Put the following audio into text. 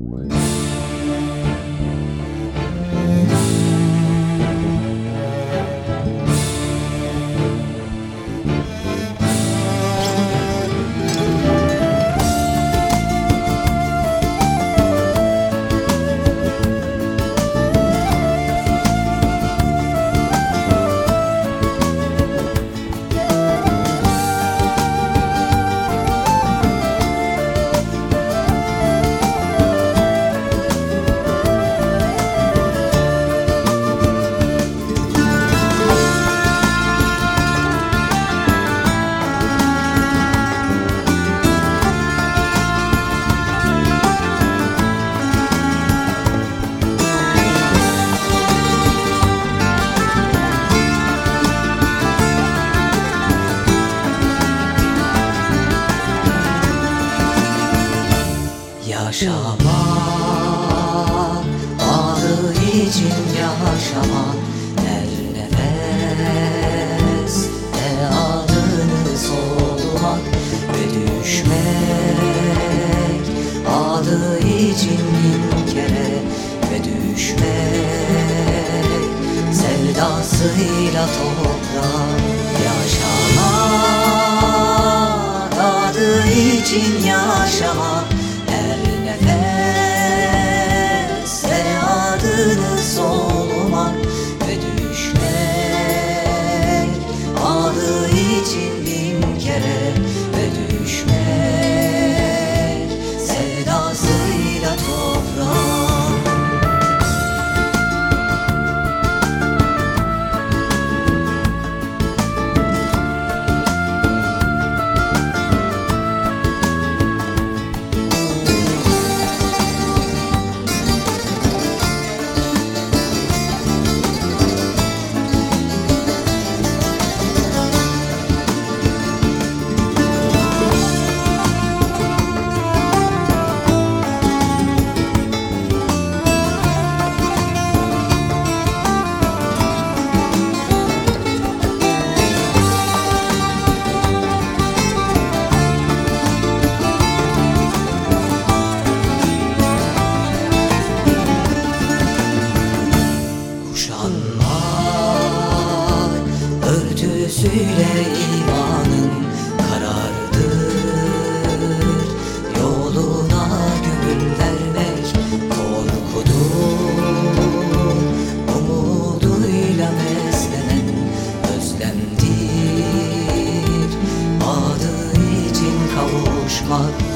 Bye. Yaşama Adı için yaşama Her nefes Ve adını solumak Ve düşmek Adı için bin kere Ve düşmek Sevdasıyla toprak Yaşama Adı için yaşama Böyle imanın karardır Yoluna gönül vermek korkudur. Umuduyla beslenen özlemdir. Adı için kavuşmak